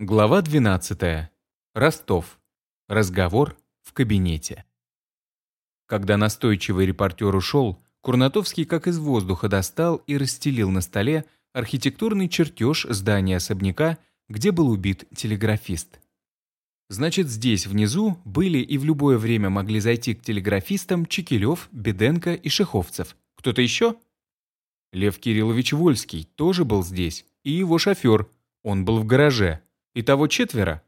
Глава 12. Ростов. Разговор в кабинете. Когда настойчивый репортер ушел, Курнатовский как из воздуха достал и расстелил на столе архитектурный чертеж здания особняка, где был убит телеграфист. Значит, здесь, внизу, были и в любое время могли зайти к телеграфистам Чекилев, Беденко и Шеховцев. Кто-то еще? Лев Кириллович Вольский тоже был здесь, и его шофер. Он был в гараже. Итого четверо.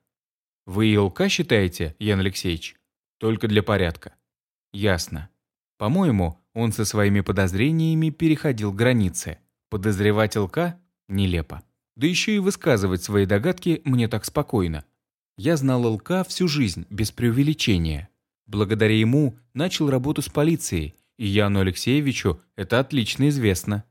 Вы ИЛК считаете, Ян Алексеевич? Только для порядка. Ясно. По-моему, он со своими подозрениями переходил границы. Подозревать ЛК – нелепо. Да еще и высказывать свои догадки мне так спокойно. Я знал ЛК всю жизнь, без преувеличения. Благодаря ему начал работу с полицией, и Яну Алексеевичу это отлично известно.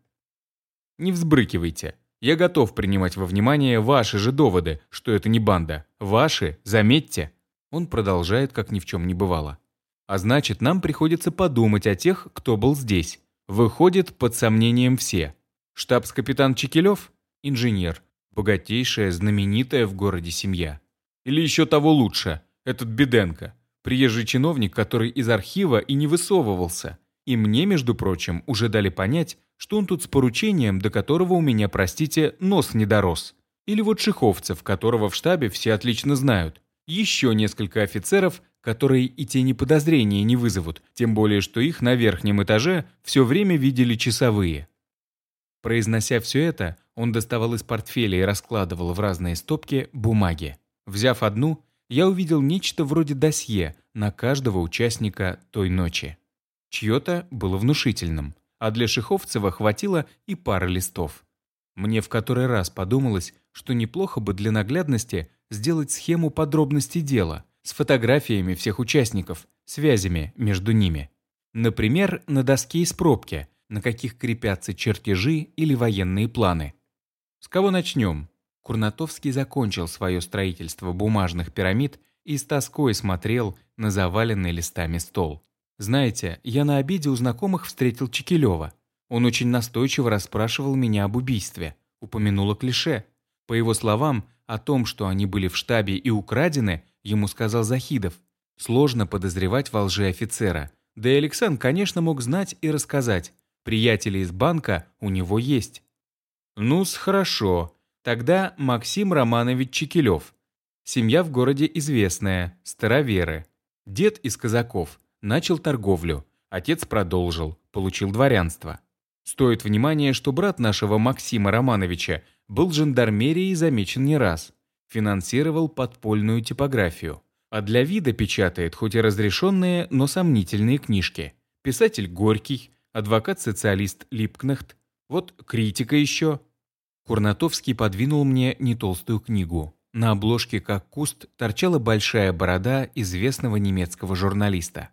Не взбрыкивайте. Я готов принимать во внимание ваши же доводы, что это не банда. Ваши, заметьте. Он продолжает, как ни в чем не бывало. А значит, нам приходится подумать о тех, кто был здесь. Выходит, под сомнением все. Штабс-капитан Чекилев – инженер, богатейшая, знаменитая в городе семья. Или еще того лучше, этот Беденко, приезжий чиновник, который из архива и не высовывался. И мне, между прочим, уже дали понять, что он тут с поручением, до которого у меня, простите, нос не дорос. Или вот Шиховцев, которого в штабе все отлично знают. Еще несколько офицеров, которые и тени подозрения не вызовут, тем более, что их на верхнем этаже все время видели часовые. Произнося все это, он доставал из портфеля и раскладывал в разные стопки бумаги. Взяв одну, я увидел нечто вроде досье на каждого участника той ночи. Чье-то было внушительным а для Шиховцева хватило и пары листов. Мне в который раз подумалось, что неплохо бы для наглядности сделать схему подробностей дела с фотографиями всех участников, связями между ними. Например, на доске из пробки, на каких крепятся чертежи или военные планы. С кого начнем? Курнатовский закончил свое строительство бумажных пирамид и с тоской смотрел на заваленный листами стол. Знаете, я на обеде у знакомых встретил Чекилева. Он очень настойчиво расспрашивал меня об убийстве. Упомянула клише. По его словам, о том, что они были в штабе и украдены, ему сказал Захидов. Сложно подозревать во лжи офицера. Да и Александр, конечно, мог знать и рассказать. Приятели из банка у него есть. Ну-с, хорошо. Тогда Максим Романович Чекилев. Семья в городе известная, староверы. Дед из казаков – Начал торговлю. Отец продолжил, получил дворянство. Стоит внимания, что брат нашего Максима Романовича был жандармерией замечен не раз. Финансировал подпольную типографию. А для вида печатает хоть и разрешенные, но сомнительные книжки. Писатель Горький, адвокат-социалист Липкнехт. Вот критика еще. Курнатовский подвинул мне не толстую книгу. На обложке, как куст, торчала большая борода известного немецкого журналиста.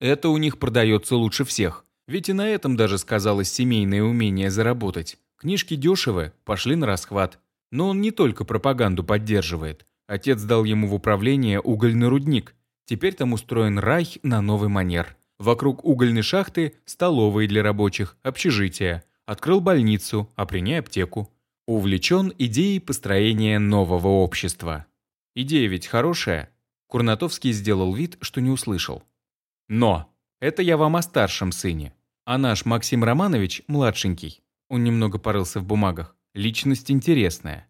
Это у них продается лучше всех. Ведь и на этом даже сказалось семейное умение заработать. Книжки дешевы, пошли на расхват. Но он не только пропаганду поддерживает. Отец дал ему в управление угольный рудник. Теперь там устроен рай на новый манер. Вокруг угольной шахты – столовые для рабочих, общежития. Открыл больницу, а при ней аптеку. Увлечен идеей построения нового общества. Идея ведь хорошая. Курнатовский сделал вид, что не услышал. Но это я вам о старшем сыне. А наш Максим Романович младшенький. Он немного порылся в бумагах. Личность интересная.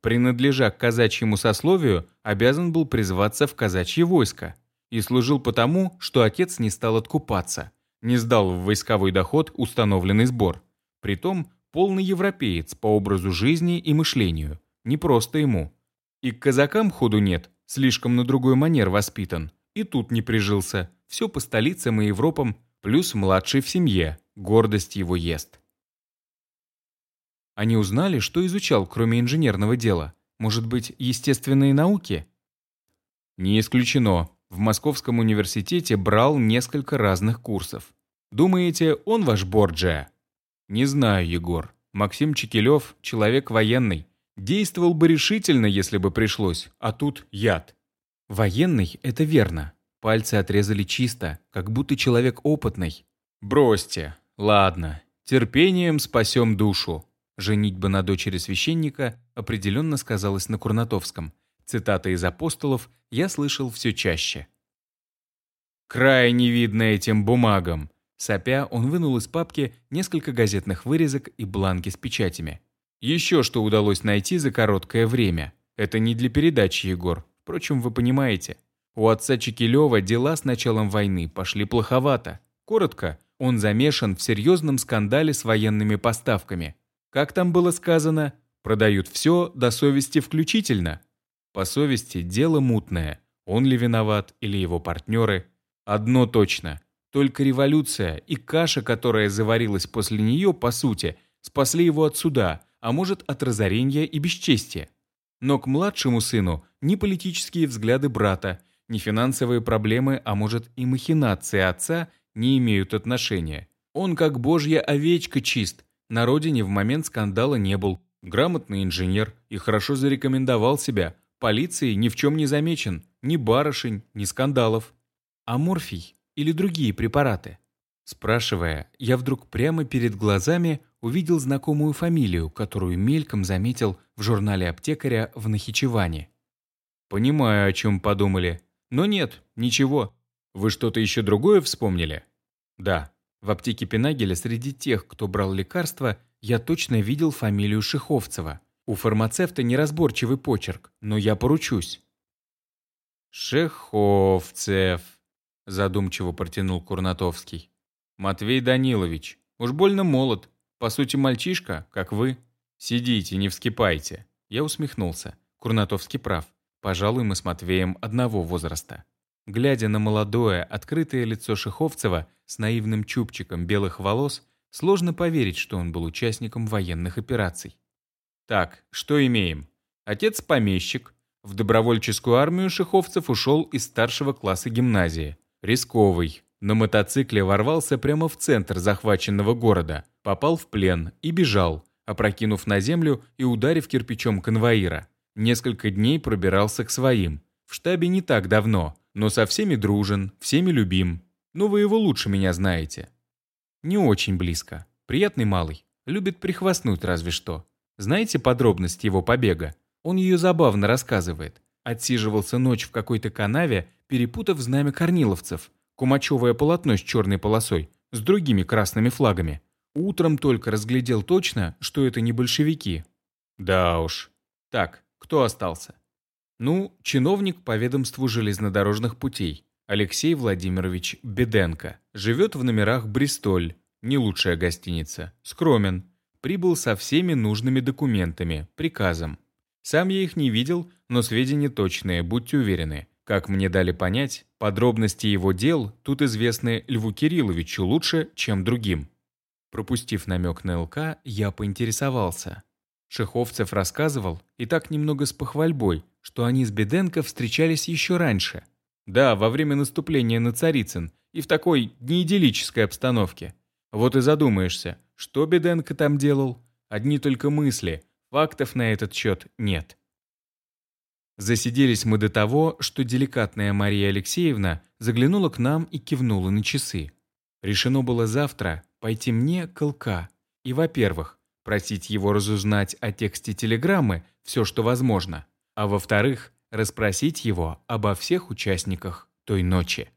Принадлежа к казачьему сословию, обязан был призваться в казачье войско. И служил потому, что отец не стал откупаться. Не сдал в войсковой доход установленный сбор. Притом полный европеец по образу жизни и мышлению. Не просто ему. И к казакам ходу нет, слишком на другой манер воспитан. И тут не прижился все по столицам и Европам, плюс младший в семье, гордость его ест. Они узнали, что изучал, кроме инженерного дела. Может быть, естественные науки? Не исключено. В Московском университете брал несколько разных курсов. Думаете, он ваш Борджиа? Не знаю, Егор. Максим Чекилев – человек военный. Действовал бы решительно, если бы пришлось, а тут яд. Военный – это верно. Пальцы отрезали чисто, как будто человек опытный. «Бросьте. Ладно. Терпением спасем душу. Женитьба на дочери священника определенно сказалась на Курнатовском. Цитаты из апостолов я слышал все чаще. «Крайне видно этим бумагам!» Сопя, он вынул из папки несколько газетных вырезок и бланки с печатями. «Еще что удалось найти за короткое время. Это не для передачи, Егор. Впрочем, вы понимаете. У отца Чекилева дела с началом войны пошли плоховато. Коротко, он замешан в серьезном скандале с военными поставками. Как там было сказано? Продают все до совести включительно. По совести дело мутное. Он ли виноват или его партнеры? Одно точно. Только революция и каша, которая заварилась после нее, по сути, спасли его от суда, а может от разорения и бесчестия. Но к младшему сыну ни политические взгляды брата, ни финансовые проблемы, а может и махинации отца не имеют отношения. Он как божья овечка чист, на родине в момент скандала не был, грамотный инженер и хорошо зарекомендовал себя, полиции ни в чем не замечен, ни барышень, ни скандалов. А морфий или другие препараты? Спрашивая, я вдруг прямо перед глазами увидел знакомую фамилию, которую мельком заметил в журнале аптекаря в Нахичеване. Понимаю, о чем подумали. Но нет, ничего. Вы что-то еще другое вспомнили? Да. В аптеке Пенагеля среди тех, кто брал лекарства, я точно видел фамилию Шиховцева. У фармацевта неразборчивый почерк, но я поручусь. «Шеховцев», — задумчиво протянул Курнатовский. «Матвей Данилович, уж больно молод. По сути, мальчишка, как вы. Сидите, не вскипайте». Я усмехнулся. Курнатовский прав. Пожалуй, мы с Матвеем одного возраста. Глядя на молодое, открытое лицо Шиховцева с наивным чубчиком белых волос, сложно поверить, что он был участником военных операций. Так, что имеем? Отец помещик. В добровольческую армию Шиховцев ушел из старшего класса гимназии. Рисковый. На мотоцикле ворвался прямо в центр захваченного города, попал в плен и бежал, опрокинув на землю и ударив кирпичом конвоира. Несколько дней пробирался к своим. В штабе не так давно, но со всеми дружен, всеми любим. Ну вы его лучше меня знаете. Не очень близко. Приятный малый. Любит прихвастнуть разве что. Знаете подробность его побега? Он ее забавно рассказывает. Отсиживался ночь в какой-то канаве, перепутав знамя корниловцев. Кумачевое полотно с черной полосой, с другими красными флагами. Утром только разглядел точно, что это не большевики. Да уж. Так, кто остался? Ну, чиновник по ведомству железнодорожных путей. Алексей Владимирович Беденко. Живет в номерах «Бристоль». Не лучшая гостиница. Скромен. Прибыл со всеми нужными документами, приказом. Сам я их не видел, но сведения точные, будьте уверены. Как мне дали понять, подробности его дел тут известны Льву Кирилловичу лучше, чем другим. Пропустив намек на ЛК, я поинтересовался. Шеховцев рассказывал, и так немного с похвальбой, что они с Беденко встречались еще раньше. Да, во время наступления на Царицын и в такой неидиллической обстановке. Вот и задумаешься, что Беденко там делал? Одни только мысли, фактов на этот счет нет. Засиделись мы до того, что деликатная Мария Алексеевна заглянула к нам и кивнула на часы. Решено было завтра пойти мне к ЛК. И, во-первых, просить его разузнать о тексте телеграммы все, что возможно, а во-вторых, расспросить его обо всех участниках той ночи.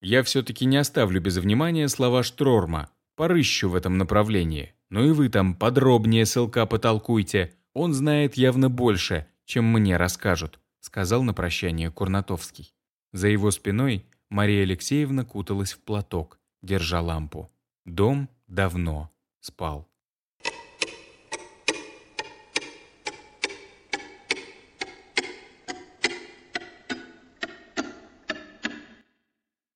Я все-таки не оставлю без внимания слова Штрорма, порыщу в этом направлении. Ну и вы там подробнее с ЛК потолкуйте, он знает явно больше, чем мне расскажут», сказал на прощание Курнатовский. За его спиной Мария Алексеевна куталась в платок, держа лампу. Дом давно спал.